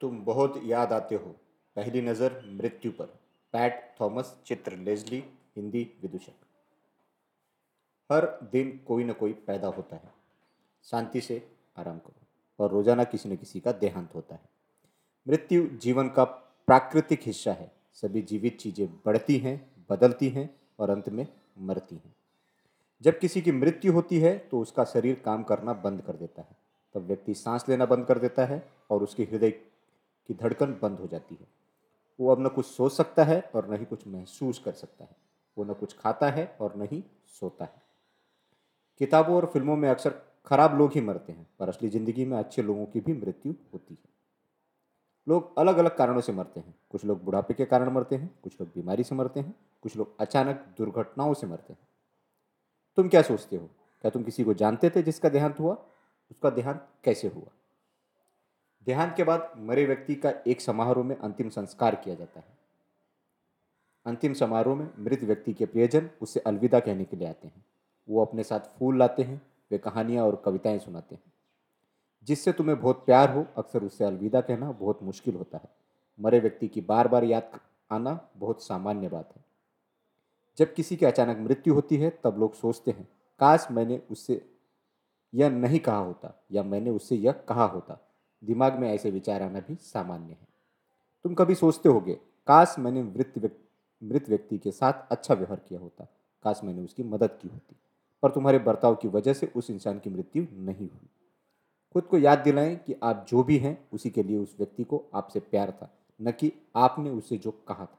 तुम बहुत याद आते हो। पहली नज़र मृत्यु पर। पैट थॉमस, चित्र लेजली, हिंदी विदूषक। हर दिन कोई ना कोई पैदा होता है। शांति से आराम करो और रोज़ाना किसी न किसी का देहांत होता है। मृत्यु जीवन का प्राकृतिक हिस्सा है। सभी जीवित चीज़ें बढ़ती हैं, बदलती हैं और अंत में मरती हैं। जब किसी की मृत्यु होती है तो उसका शरीर काम करना बंद कर देता है। तब व्यक्ति सांस लेना बंद कर देता है और उसके हृदय की धड़कन बंद हो जाती है। वो अब न कुछ सोच सकता है और न ही कुछ महसूस कर सकता है। वो न कुछ खाता है और न ही सोता है। किताबों और फ़िल्मों में अक्सर खराब लोग ही मरते हैं, पर असली ज़िंदगी में अच्छे लोगों की भी मृत्यु होती है। लोग अलग अलग कारणों से मरते हैं। कुछ लोग बुढ़ापे के कारण मरते हैं, कुछ लोग बीमारी से मरते हैं, कुछ लोग अचानक दुर्घटनाओं से मरते हैं। तुम क्या सोचते हो? क्या तुम किसी को जानते थे जिसका देहांत हुआ? उसका देहांत कैसे हुआ? देहांत के बाद मरे व्यक्ति का एक समारोह में अंतिम संस्कार किया जाता है। अंतिम समारोह में मृत व्यक्ति के प्रियजन उससे अलविदा कहने के लिए आते हैं। वो अपने साथ फूल लाते हैं, वे कहानियाँ और कविताएँ सुनाते हैं। जिससे तुम्हें बहुत प्यार हो, अक्सर उससे अलविदा कहना बहुत मुश्किल होता है। मरे व्यक्ति की बार बार याद आना बहुत सामान्य बात है। जब किसी की अचानक मृत्यु होती है, तब लोग सोचते हैं, काश मैंने उससे यह नहीं कहा होता, या मैंने उससे यह कहा होता। दिमाग में ऐसे विचार आना भी सामान्य है। तुम कभी सोचते होगे, काश मैंने मृत व्यक्ति मृत व्यक्ति के साथ अच्छा व्यवहार किया होता, काश मैंने उसकी मदद की होती, पर तुम्हारे बर्ताव की वजह से उस इंसान की मृत्यु नहीं हुई। खुद को याद दिलाएँ कि आप जो भी हैं, उसी के लिए उस व्यक्ति को आपसे प्यार था, न कि आपने उससे जो कहा था।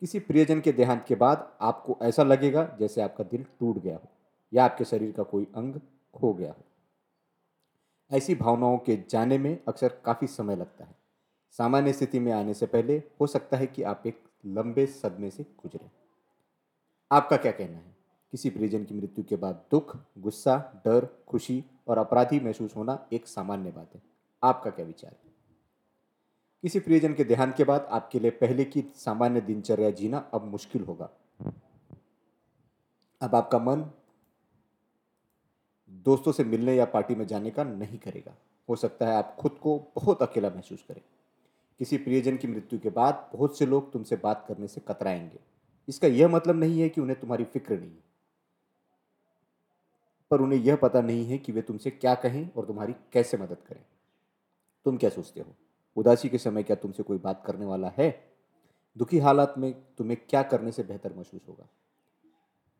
किसी प्रियजन के देहांत के बाद आपको ऐसा लगेगा जैसे आपका दिल टूट गया हो, या आपके शरीर का कोई अंग खो गया हो। ऐसी भावनाओं के जाने में अक्सर काफ़ी समय लगता है। सामान्य स्थिति में आने से पहले हो सकता है कि आप एक लंबे सदमे से गुजरे। आपका क्या कहना है? किसी प्रियजन की मृत्यु के बाद दुख, गुस्सा, डर, खुशी और अपराधी महसूस होना एक सामान्य बात है। आपका क्या विचार है? किसी प्रियजन के देहांत के बाद आपके लिए पहले की सामान्य दिनचर्या जीना अब मुश्किल होगा। अब आपका मन दोस्तों से मिलने या पार्टी में जाने का नहीं करेगा। हो सकता है आप खुद को बहुत अकेला महसूस करें। किसी प्रियजन की मृत्यु के बाद बहुत से लोग तुमसे बात करने से कतराएँगे। इसका यह मतलब नहीं है कि उन्हें तुम्हारी फ़िक्र नहीं है। पर उन्हें यह पता नहीं है कि वे तुमसे क्या कहें और तुम्हारी कैसे मदद करें। तुम क्या सोचते हो? उदासी के समय क्या तुमसे कोई बात करने वाला है? दुखी हालात में तुम्हें क्या करने से बेहतर महसूस होगा?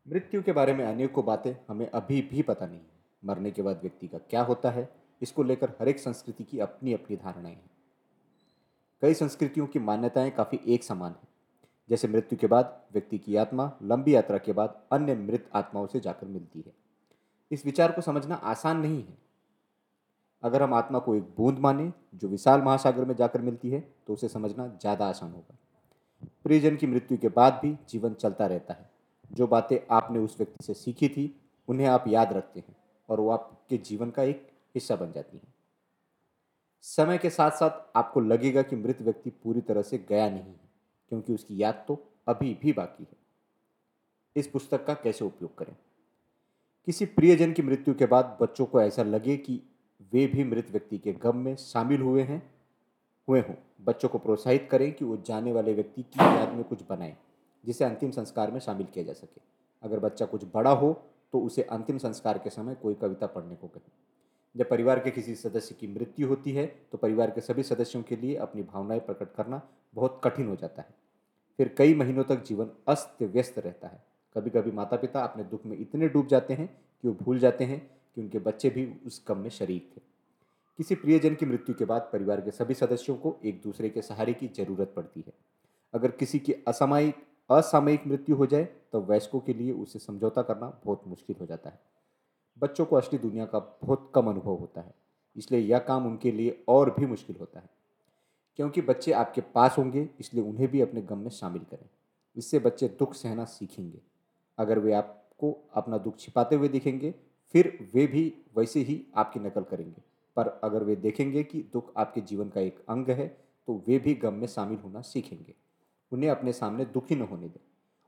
मृत्यु के बारे में अनेकों बातें हमें अभी भी पता नहीं है। मरने के बाद व्यक्ति का क्या होता है, इसको लेकर हर एक संस्कृति की अपनी अपनी धारणाएँ हैं। कई संस्कृतियों की मान्यताएँ काफ़ी एक समान हैं। जैसे मृत्यु के बाद व्यक्ति की आत्मा, लंबी यात्रा के बाद अन्य मृत आत्माओं से जाकर मिलती है। इस विचार को समझना आसान नहीं है। अगर हम आत्मा को एक बूंद माने, जो विशाल महासागर में जाकर मिलती है तो उसे समझना ज़्यादा आसान होगा। प्रियजन की मृत्यु के बाद भी जीवन चलता रहता है। जो बातें आपने उस व्यक्ति से सीखी थी, उन्हें आप याद रखते हैं। और वो आपके जीवन का एक हिस्सा बन जाती हैं। समय के साथ साथ आपको लगेगा कि मृत व्यक्ति पूरी तरह से गया नहीं है, क्योंकि उसकी याद तो अभी भी बाकी है। इस पुस्तक का कैसे उपयोग करें? किसी प्रियजन की मृत्यु के बाद बच्चों को ऐसा लगे कि वे भी मृत व्यक्ति के गम में शामिल हुए हैं, हुए हों। बच्चों को प्रोत्साहित करें कि वो जाने वाले व्यक्ति की याद में कुछ बनाएँ, जिसे अंतिम संस्कार में शामिल किया जा सके। अगर बच्चा कुछ बड़ा हो तो उसे अंतिम संस्कार के समय कोई कविता पढ़ने को कहें जब परिवार के किसी सदस्य की मृत्यु होती है तो परिवार के सभी सदस्यों के लिए अपनी भावनाएँ प्रकट करना बहुत कठिन हो जाता है। फिर कई महीनों तक जीवन अस्त व्यस्त रहता है। कभी कभी माता पिता अपने दुख में इतने डूब जाते हैं कि वो भूल जाते हैं कि उनके बच्चे भी उस कम में शरीक थे। किसी प्रियजन की मृत्यु के बाद परिवार के सभी सदस्यों को एक दूसरे के सहारे की ज़रूरत पड़ती है। अगर किसी की असामयिक असामयिक मृत्यु हो जाए तो वयस्कों के लिए उसे समझौता करना बहुत मुश्किल हो जाता है। बच्चों को असली दुनिया का बहुत कम अनुभव होता है, इसलिए यह काम उनके लिए और भी मुश्किल होता है। क्योंकि बच्चे आपके पास होंगे, इसलिए उन्हें भी अपने गम में शामिल करें। इससे बच्चे दुख सहना सीखेंगे। अगर वे आपको अपना दुख छिपाते हुए दिखेंगे, फिर वे भी वैसे ही आपकी नकल करेंगे। पर अगर वे देखेंगे कि दुख आपके जीवन का एक अंग है तो वे भी गम में शामिल होना सीखेंगे। उन्हें अपने सामने दुखी न होने दें।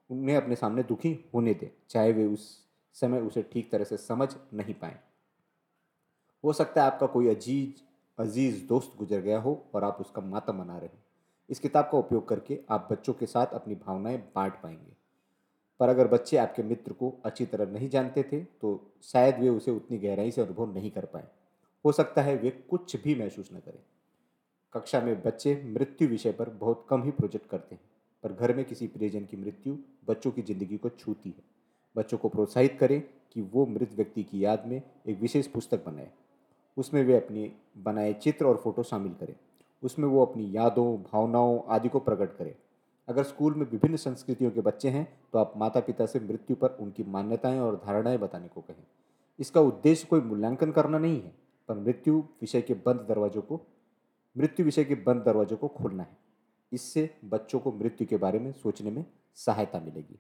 उन्हें अपने सामने दुखी होने दें, चाहे वे उस समय उसे ठीक तरह से समझ नहीं पाए। हो सकता है आपका कोई अज़ीज़, अज़ीज़ दोस्त गुजर गया हो और आप उसका मातम मना रहे हो। इस किताब का उपयोग करके आप बच्चों के साथ अपनी भावनाएँ बांट पाएँगे। पर अगर बच्चे आपके मित्र को अच्छी तरह नहीं जानते थे तो शायद वे उसे उतनी गहराई से अनुभव नहीं कर पाए। हो सकता है वे कुछ भी महसूस न करें। कक्षा में बच्चे मृत्यु विषय पर बहुत कम ही प्रोजेक्ट करते हैं। पर घर में किसी प्रियजन की मृत्यु बच्चों की ज़िंदगी को छूती है। बच्चों को प्रोत्साहित करें कि वो मृत व्यक्ति की याद में एक विशेष पुस्तक बनाए। उसमें वे अपने बनाए चित्र और फ़ोटो शामिल करें। उसमें वो अपनी यादों, भावनाओं आदि को प्रकट करें। अगर स्कूल में विभिन्न संस्कृतियों के बच्चे हैं तो आप माता पिता से मृत्यु पर उनकी मान्यताएँ और धारणाएँ बताने को कहें। इसका उद्देश्य कोई मूल्यांकन करना नहीं है, पर मृत्यु विषय के बंद दरवाजों को, मृत्यु विषय के बंद दरवाजों को खोलना है। इससे बच्चों को मृत्यु के बारे में सोचने में सहायता मिलेगी।